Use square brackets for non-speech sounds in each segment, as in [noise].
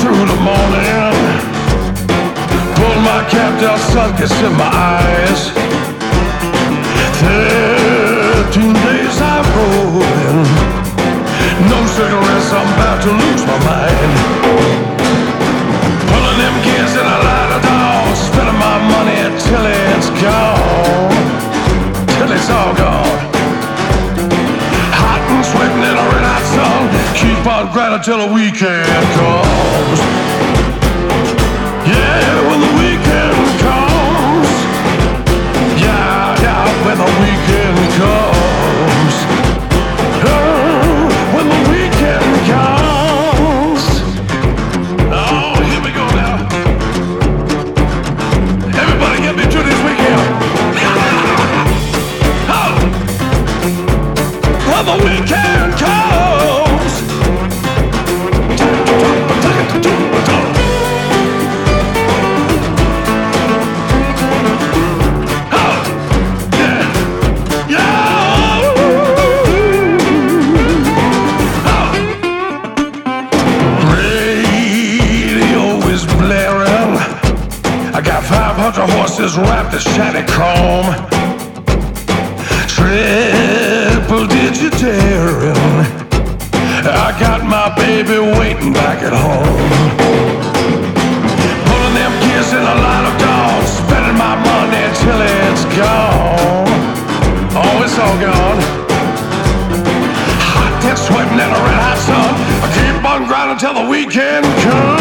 through the morning. Pull my cap down, sun gets in my eyes. Thirteen days I'm rolling. No cigarettes, I'm about to lose my mind. Pulling them kids in a light of dawn. Spending my money until it's gone. On grinding till the weekend comes. Yeah, when the weekend comes. Yeah, yeah, when the weekend comes. Oh, when the weekend comes. Oh, here we go now. Everybody get me this weekend. [laughs] oh. When the weekend comes. is wrapped in shiny chrome. Triple digitarian. I got my baby waiting back at home. Pulling them kids in a line of dogs. Spending my money till it's gone. Oh, it's all gone. Hot, sweating in a red hot sun. I keep on grinding till the weekend comes.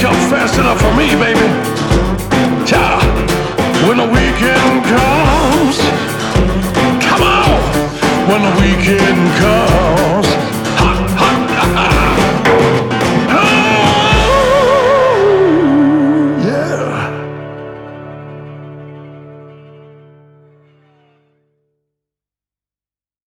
comes fast enough for me, baby. Yeah, when the weekend comes, come on, when the weekend comes.